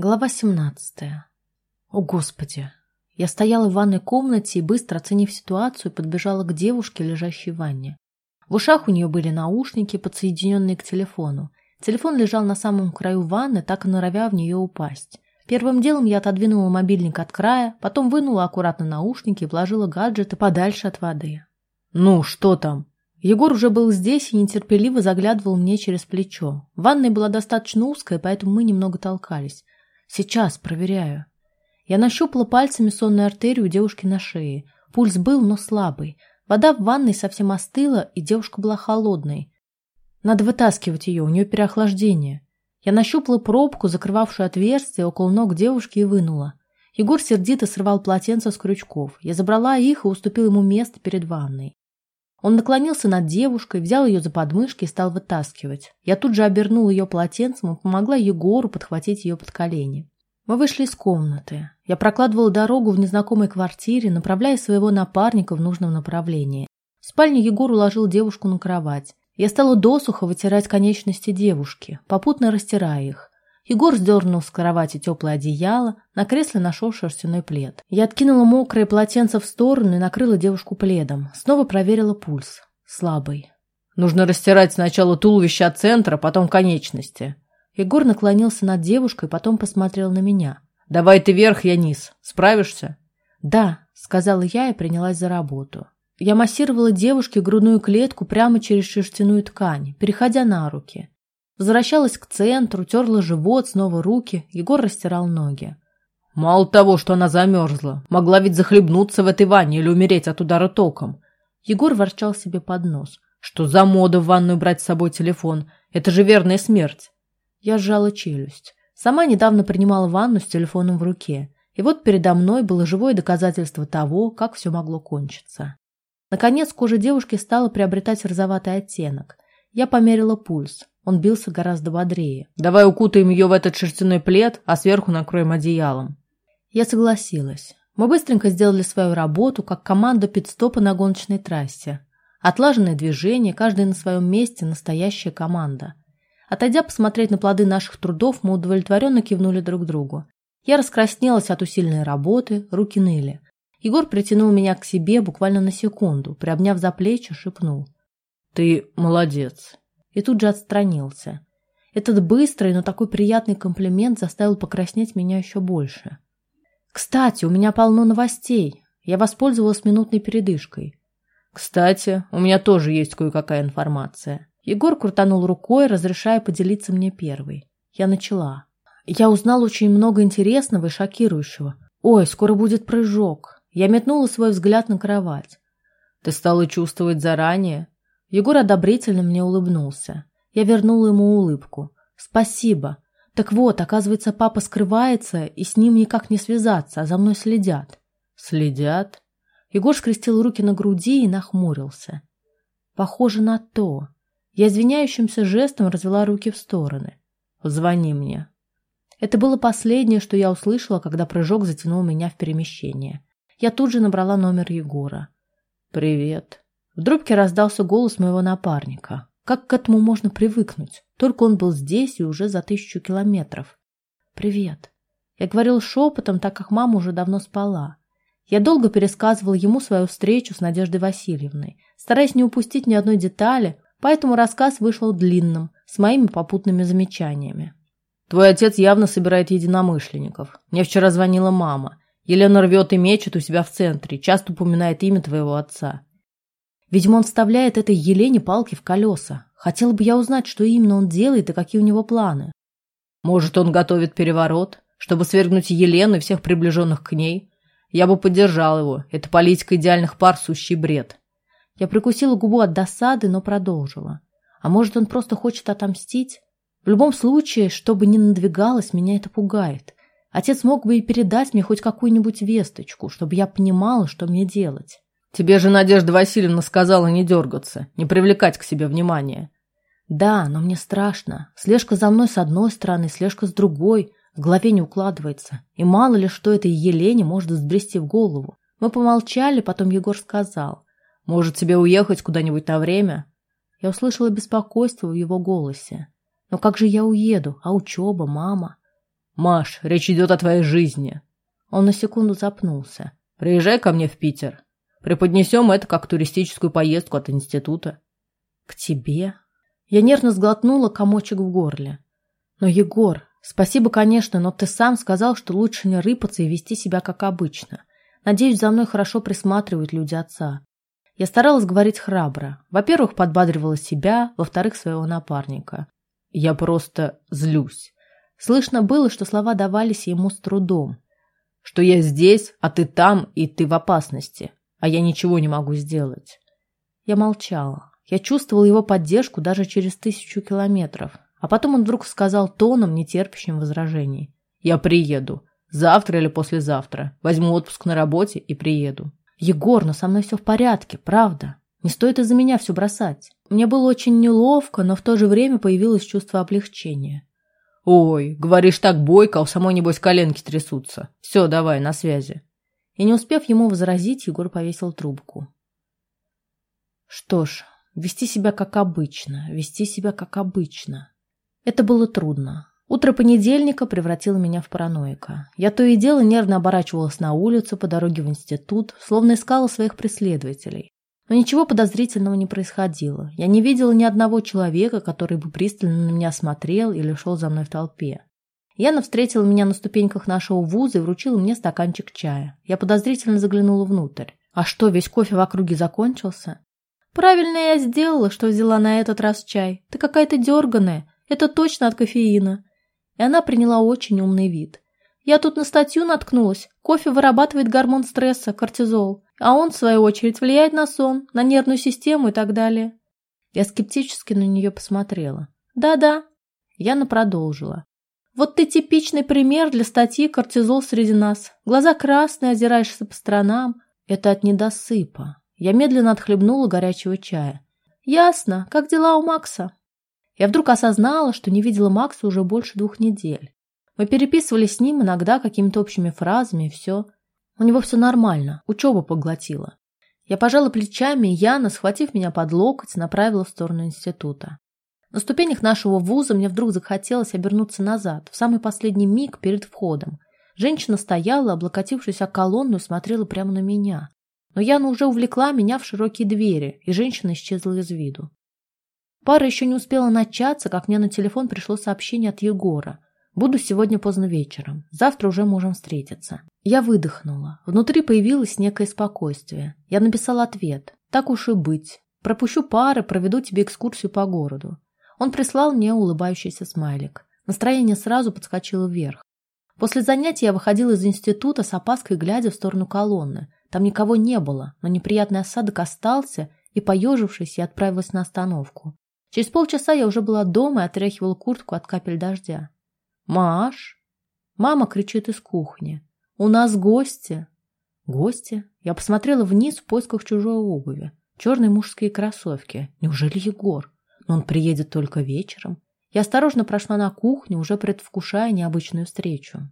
Глава 17. О, Господи! Я стояла в ванной комнате и, быстро оценив ситуацию, подбежала к девушке, лежащей в ванне. В ушах у нее были наушники, подсоединенные к телефону. Телефон лежал на самом краю ванны, так и норовя в нее упасть. Первым делом я отодвинула мобильник от края, потом вынула аккуратно наушники и вложила гаджеты подальше от воды. «Ну, что там?» Егор уже был здесь и нетерпеливо заглядывал мне через плечо. Ванная была достаточно узкая, поэтому мы немного толкались. Сейчас проверяю. Я нащупала пальцами сонную артерию у девушки на шее. Пульс был, но слабый. Вода в ванной совсем остыла, и девушка была холодной. Надо вытаскивать ее, у нее переохлаждение. Я нащупала пробку, закрывавшую отверстие около ног девушки, и вынула. Егор сердито срывал полотенца с крючков. Я забрала их и уступила ему место перед ванной. Он наклонился над девушкой, взял ее за подмышки и стал вытаскивать. Я тут же обернула ее полотенцем и помогла Егору подхватить ее под колени. Мы вышли из комнаты. Я прокладывала дорогу в незнакомой квартире, направляя своего напарника в нужном направлении. В спальне Егор уложил девушку на кровать. Я стала досуха вытирать конечности девушки, попутно растирая их. Егор сдернул с кровати теплое одеяло, на кресле нашел шерстяной плед. Я откинула мокрое полотенце в сторону и накрыла девушку пледом. Снова проверила пульс. Слабый. Нужно растирать сначала туловище от центра, потом конечности. Егор наклонился над девушкой, потом посмотрел на меня. «Давай ты вверх, я низ. Справишься?» «Да», — сказала я и принялась за работу. Я массировала девушке грудную клетку прямо через шерстяную ткань, переходя на руки. Возвращалась к центру, терла живот, снова руки. Егор растирал ноги. Мало того, что она замерзла, могла ведь захлебнуться в этой ванне или умереть от удара током. Егор ворчал себе под нос. Что за мода в ванную брать с собой телефон? Это же верная смерть. Я сжала челюсть. Сама недавно принимала ванну с телефоном в руке. И вот передо мной было живое доказательство того, как все могло кончиться. Наконец кожа девушки стала приобретать розоватый оттенок. Я померила пульс. Он бился гораздо бодрее. «Давай укутаем ее в этот шерстяной плед, а сверху накроем одеялом». Я согласилась. Мы быстренько сделали свою работу, как команда пидстопа на гоночной трассе. Отлаженное движение, каждый на своем месте, настоящая команда. Отойдя посмотреть на плоды наших трудов, мы удовлетворенно кивнули друг другу. Я раскраснелась от усиленной работы, руки ныли. Егор притянул меня к себе буквально на секунду, приобняв за плечи, шепнул. «Ты молодец и тут же отстранился. Этот быстрый, но такой приятный комплимент заставил покраснеть меня еще больше. «Кстати, у меня полно новостей. Я воспользовалась минутной передышкой». «Кстати, у меня тоже есть кое-какая информация». Егор крутанул рукой, разрешая поделиться мне первой. Я начала. Я узнал очень много интересного и шокирующего. Ой, скоро будет прыжок. Я метнула свой взгляд на кровать. Ты стала чувствовать заранее? Егор одобрительно мне улыбнулся. Я вернула ему улыбку. «Спасибо. Так вот, оказывается, папа скрывается, и с ним никак не связаться, а за мной следят». «Следят?» Егор скрестил руки на груди и нахмурился. «Похоже на то». Я извиняющимся жестом развела руки в стороны. «Звони мне». Это было последнее, что я услышала, когда прыжок затянул меня в перемещение. Я тут же набрала номер Егора. «Привет», в трубке раздался голос моего напарника. Как к этому можно привыкнуть? Только он был здесь и уже за тысячу километров. «Привет». Я говорил шепотом, так как мама уже давно спала. Я долго пересказывал ему свою встречу с Надеждой Васильевной, стараясь не упустить ни одной детали, поэтому рассказ вышел длинным, с моими попутными замечаниями. «Твой отец явно собирает единомышленников. Мне вчера звонила мама. Елена рвет и мечет у себя в центре, часто упоминает имя твоего отца. Видимо, он вставляет этой Елене палки в колеса. Хотела бы я узнать, что именно он делает и какие у него планы. Может, он готовит переворот, чтобы свергнуть Елену и всех приближенных к ней? Я бы поддержал его. Это политика идеальных пар – сущий бред. Я прикусила губу от досады, но продолжила. А может, он просто хочет отомстить? В любом случае, что бы ни надвигалось, меня это пугает. Отец мог бы и передать мне хоть какую-нибудь весточку, чтобы я понимала, что мне делать. Тебе же Надежда Васильевна сказала не дергаться, не привлекать к себе внимания. Да, но мне страшно. Слежка за мной с одной стороны, слежка с другой. В голове не укладывается. И мало ли, что этой Елене может взбрести в голову. Мы помолчали, потом Егор сказал. Может, тебе уехать куда-нибудь на время? Я услышала беспокойство в его голосе. Но как же я уеду? А учеба, мама? Маш, речь идет о твоей жизни. Он на секунду запнулся. Приезжай ко мне в Питер. Преподнесем это как туристическую поездку от института. К тебе? Я нервно сглотнула комочек в горле. Но, Егор, спасибо, конечно, но ты сам сказал, что лучше не рыпаться и вести себя как обычно. Надеюсь, за мной хорошо присматривают люди отца. Я старалась говорить храбро. Во-первых, подбадривала себя, во-вторых, своего напарника. Я просто злюсь. Слышно было, что слова давались ему с трудом. Что я здесь, а ты там, и ты в опасности. А я ничего не могу сделать. Я молчала. Я чувствовала его поддержку даже через тысячу километров. А потом он вдруг сказал тоном, нетерпящим возражений. «Я приеду. Завтра или послезавтра. Возьму отпуск на работе и приеду». «Егор, но со мной все в порядке, правда. Не стоит из-за меня все бросать». Мне было очень неловко, но в то же время появилось чувство облегчения. «Ой, говоришь так бойко, а у самой, небось, коленки трясутся. Все, давай, на связи». И не успев ему возразить, Егор повесил трубку. Что ж, вести себя как обычно, вести себя как обычно. Это было трудно. Утро понедельника превратило меня в параноика. Я то и дело нервно оборачивалась на улицу по дороге в институт, словно искала своих преследователей. Но ничего подозрительного не происходило. Я не видела ни одного человека, который бы пристально на меня смотрел или шел за мной в толпе. Яна встретила меня на ступеньках нашего вуза и вручила мне стаканчик чая. Я подозрительно заглянула внутрь. А что, весь кофе в округе закончился? Правильно я сделала, что взяла на этот раз чай. Ты какая-то дерганая. Это точно от кофеина и она приняла очень умный вид. Я тут на статью наткнулась. Кофе вырабатывает гормон стресса, кортизол, а он, в свою очередь, влияет на сон, на нервную систему и так далее. Я скептически на нее посмотрела. Да-да. Яна продолжила. Вот ты типичный пример для статьи «Кортизол среди нас». Глаза красные, озираешься по сторонам. Это от недосыпа. Я медленно отхлебнула горячего чая. Ясно. Как дела у Макса? Я вдруг осознала, что не видела Макса уже больше двух недель. Мы переписывались с ним иногда какими-то общими фразами и все. У него все нормально, учеба поглотила. Я пожала плечами, и Яна, схватив меня под локоть, направила в сторону института. На ступенях нашего вуза мне вдруг захотелось обернуться назад, в самый последний миг перед входом. Женщина стояла, облокотившись о колонну, и смотрела прямо на меня. Но Яна уже увлекла меня в широкие двери, и женщина исчезла из виду. Пара еще не успела начаться, как мне на телефон пришло сообщение от Егора. Буду сегодня поздно вечером. Завтра уже можем встретиться. Я выдохнула. Внутри появилось некое спокойствие. Я написала ответ. Так уж и быть. Пропущу пары, проведу тебе экскурсию по городу. Он прислал мне улыбающийся смайлик. Настроение сразу подскочило вверх. После занятия я выходила из института с опаской, глядя в сторону колонны. Там никого не было, но неприятный осадок остался, и, поежившись, я отправилась на остановку. Через полчаса я уже была дома и отряхивала куртку от капель дождя. «Маш!» Мама кричит из кухни. «У нас гости!» «Гости?» Я посмотрела вниз в поисках чужой обуви. Черные мужские кроссовки. Неужели Егор? Но он приедет только вечером. Я осторожно прошла на кухню, уже предвкушая необычную встречу.